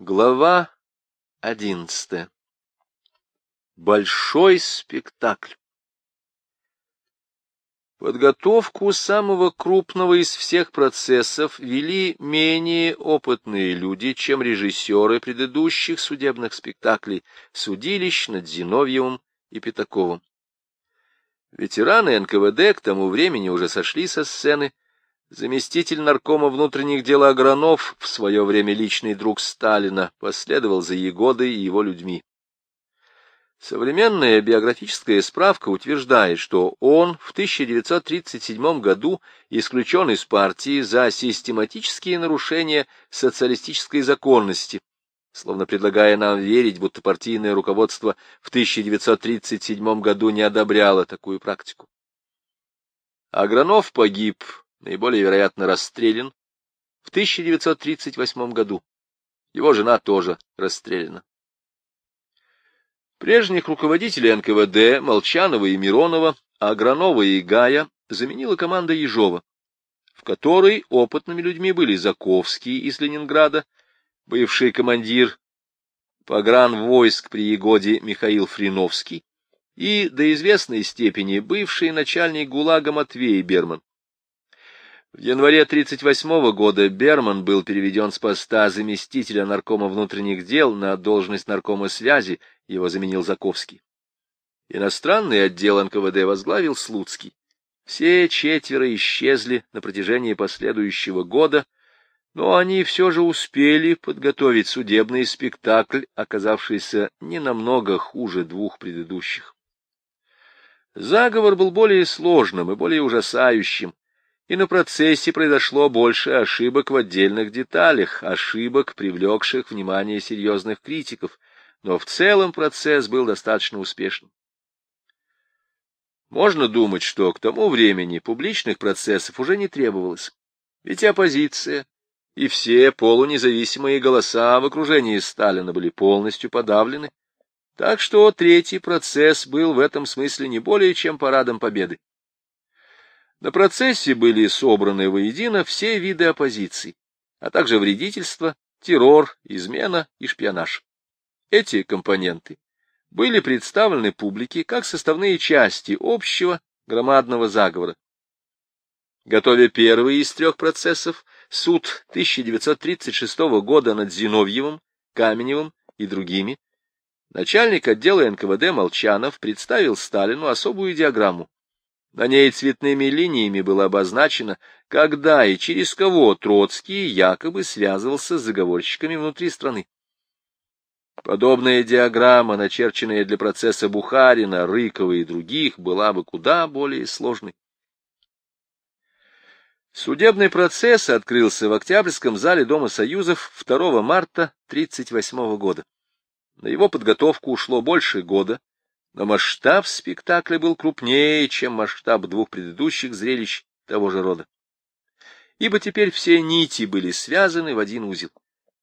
Глава одиннадцатая. Большой спектакль. Подготовку самого крупного из всех процессов вели менее опытные люди, чем режиссеры предыдущих судебных спектаклей, судилищ над Зиновьевым и Пятаковым. Ветераны НКВД к тому времени уже сошли со сцены, Заместитель наркома внутренних дел Агранов, в свое время личный друг Сталина, последовал за Егодой и его людьми. Современная биографическая справка утверждает, что он в 1937 году исключен из партии за систематические нарушения социалистической законности, словно предлагая нам верить, будто партийное руководство в 1937 году не одобряло такую практику. Агранов погиб наиболее вероятно расстрелян в 1938 году. Его жена тоже расстреляна. Прежних руководителей НКВД Молчанова и Миронова, а Гранова и Гая заменила команда Ежова, в которой опытными людьми были Заковский из Ленинграда, бывший командир погран войск при Егоде Михаил Фриновский и до известной степени бывший начальник ГУЛАГа Матвей Берман. В январе 1938 года Берман был переведен с поста заместителя наркома внутренних дел на должность наркома связи, его заменил Заковский. Иностранный отдел НКВД возглавил Слуцкий. Все четверо исчезли на протяжении последующего года, но они все же успели подготовить судебный спектакль, оказавшийся не намного хуже двух предыдущих. Заговор был более сложным и более ужасающим, и на процессе произошло больше ошибок в отдельных деталях, ошибок, привлекших внимание серьезных критиков, но в целом процесс был достаточно успешным. Можно думать, что к тому времени публичных процессов уже не требовалось, ведь оппозиция и все полунезависимые голоса в окружении Сталина были полностью подавлены, так что третий процесс был в этом смысле не более чем парадом победы. На процессе были собраны воедино все виды оппозиции, а также вредительство, террор, измена и шпионаж. Эти компоненты были представлены публике как составные части общего громадного заговора. Готовя первый из трех процессов, суд 1936 года над Зиновьевым, Каменевым и другими, начальник отдела НКВД Молчанов представил Сталину особую диаграмму, на ней цветными линиями было обозначено, когда и через кого Троцкий якобы связывался с заговорщиками внутри страны. Подобная диаграмма, начерченная для процесса Бухарина, Рыкова и других, была бы куда более сложной. Судебный процесс открылся в Октябрьском зале Дома Союзов 2 марта 1938 года. На его подготовку ушло больше года, но масштаб спектакля был крупнее, чем масштаб двух предыдущих зрелищ того же рода. Ибо теперь все нити были связаны в один узел.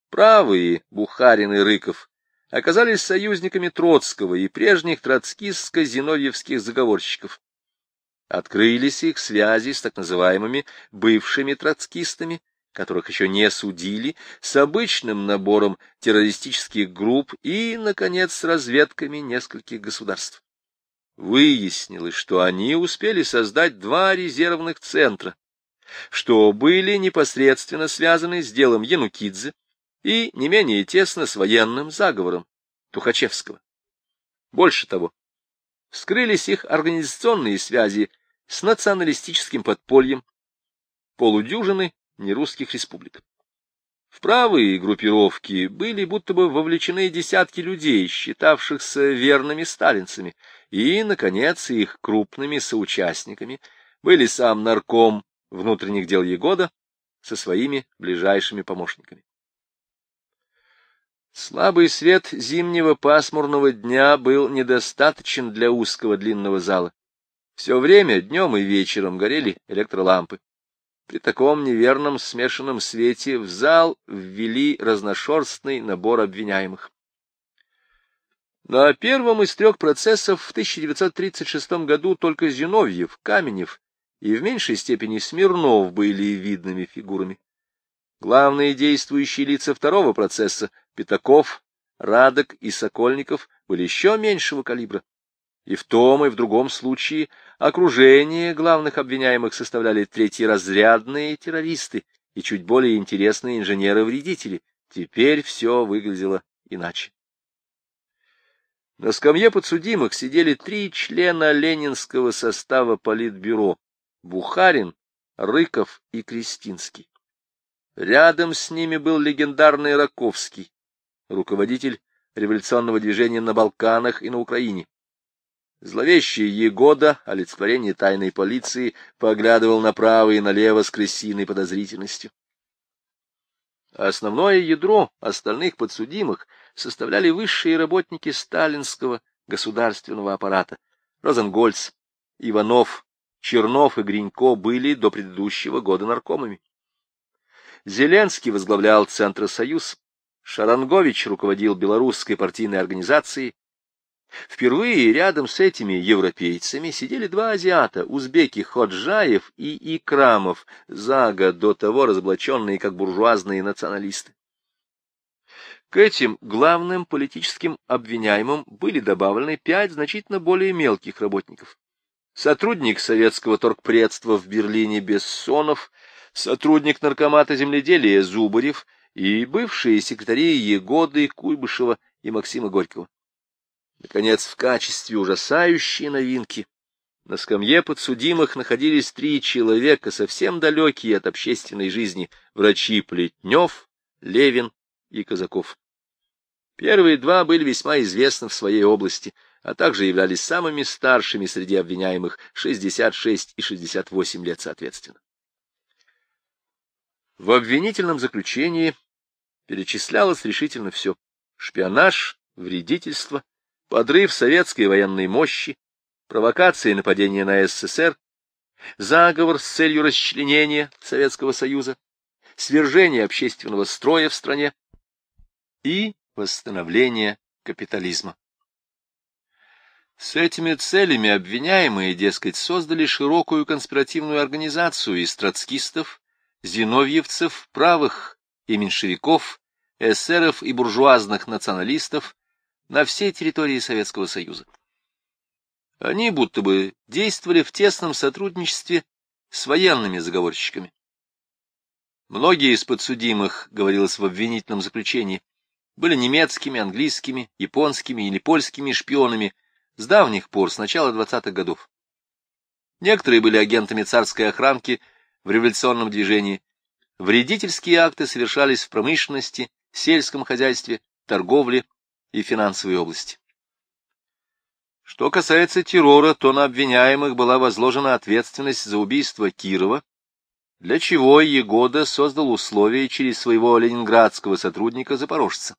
Правые, Бухарин и Рыков, оказались союзниками Троцкого и прежних троцкистско-зиновьевских заговорщиков. Открылись их связи с так называемыми бывшими троцкистами, которых еще не судили, с обычным набором террористических групп и, наконец, с разведками нескольких государств. Выяснилось, что они успели создать два резервных центра, что были непосредственно связаны с делом Янукидзе и не менее тесно с военным заговором Тухачевского. Больше того, скрылись их организационные связи с националистическим подпольем, полудюжины нерусских республик. В правые группировки были будто бы вовлечены десятки людей, считавшихся верными сталинцами, и, наконец, их крупными соучастниками были сам нарком внутренних дел Егода со своими ближайшими помощниками. Слабый свет зимнего пасмурного дня был недостаточен для узкого длинного зала. Все время, днем и вечером, горели электролампы. При таком неверном смешанном свете в зал ввели разношерстный набор обвиняемых. На первом из трех процессов в 1936 году только Зиновьев, Каменев и в меньшей степени Смирнов были видными фигурами. Главные действующие лица второго процесса — Пятаков, Радок и Сокольников — были еще меньшего калибра. И в том, и в другом случае окружение главных обвиняемых составляли третьеразрядные террористы и чуть более интересные инженеры-вредители. Теперь все выглядело иначе. На скамье подсудимых сидели три члена ленинского состава Политбюро — Бухарин, Рыков и Кристинский. Рядом с ними был легендарный Раковский, руководитель революционного движения на Балканах и на Украине. Зловещий Егода, олицетворение тайной полиции, поглядывал направо и налево с крысиной подозрительностью. Основное ядро остальных подсудимых составляли высшие работники сталинского государственного аппарата. Розенгольц, Иванов, Чернов и Гринько были до предыдущего года наркомами. Зеленский возглавлял Центросоюз, Шарангович руководил белорусской партийной организацией. Впервые рядом с этими европейцами сидели два азиата, узбеки Ходжаев и Икрамов, за год до того разоблаченные как буржуазные националисты. К этим главным политическим обвиняемым были добавлены пять значительно более мелких работников. Сотрудник советского торгпредства в Берлине Бессонов, сотрудник наркомата земледелия Зубарев и бывшие секретари Егоды, Куйбышева и Максима Горького. Наконец, в качестве ужасающей новинки на скамье подсудимых находились три человека, совсем далекие от общественной жизни, врачи Плетнев, Левин и Казаков. Первые два были весьма известны в своей области, а также являлись самыми старшими среди обвиняемых 66 и 68 лет соответственно. В обвинительном заключении перечислялось решительно все. Шпионаж, вредительство, подрыв советской военной мощи, провокации и нападения на СССР, заговор с целью расчленения Советского Союза, свержение общественного строя в стране и восстановление капитализма. С этими целями обвиняемые, дескать, создали широкую конспиративную организацию из троцкистов, зиновьевцев, правых и меньшевиков, эсеров и буржуазных националистов на всей территории Советского Союза. Они будто бы действовали в тесном сотрудничестве с военными заговорщиками. Многие из подсудимых, говорилось в обвинительном заключении, были немецкими, английскими, японскими или польскими шпионами с давних пор, с начала 20-х годов. Некоторые были агентами царской охранки в революционном движении. Вредительские акты совершались в промышленности, сельском хозяйстве, торговле и финансовой области. Что касается террора, то на обвиняемых была возложена ответственность за убийство Кирова, для чего Егода создал условия через своего ленинградского сотрудника Запорожца.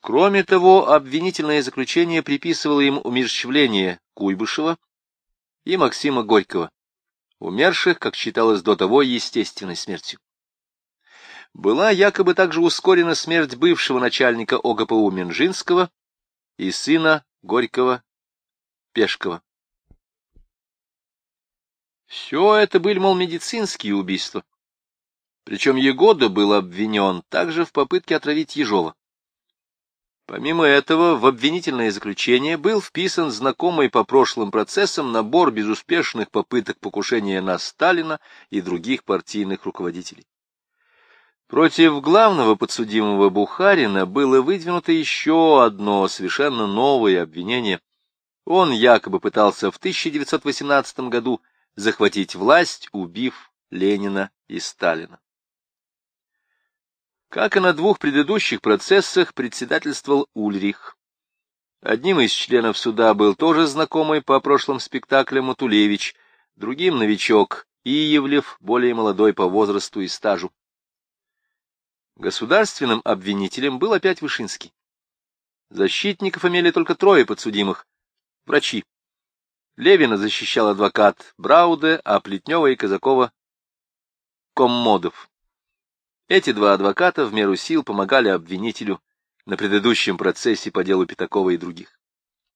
Кроме того, обвинительное заключение приписывало им умерщвление Куйбышева и Максима Горького, умерших, как считалось до того, естественной смертью. Была якобы также ускорена смерть бывшего начальника ОГПУ Минжинского и сына Горького Пешкова. Все это были, мол, медицинские убийства. Причем Егода был обвинен также в попытке отравить Ежова. Помимо этого, в обвинительное заключение был вписан знакомый по прошлым процессам набор безуспешных попыток покушения на Сталина и других партийных руководителей. Против главного подсудимого Бухарина было выдвинуто еще одно совершенно новое обвинение. Он якобы пытался в 1918 году захватить власть, убив Ленина и Сталина. Как и на двух предыдущих процессах, председательствовал Ульрих. Одним из членов суда был тоже знакомый по прошлым спектаклям Матулевич, другим новичок Иевлев, более молодой по возрасту и стажу. Государственным обвинителем был опять Вышинский. Защитников имели только трое подсудимых — врачи. Левина защищал адвокат Брауде, а Плетнева и Казакова — Коммодов. Эти два адвоката в меру сил помогали обвинителю на предыдущем процессе по делу Пятакова и других.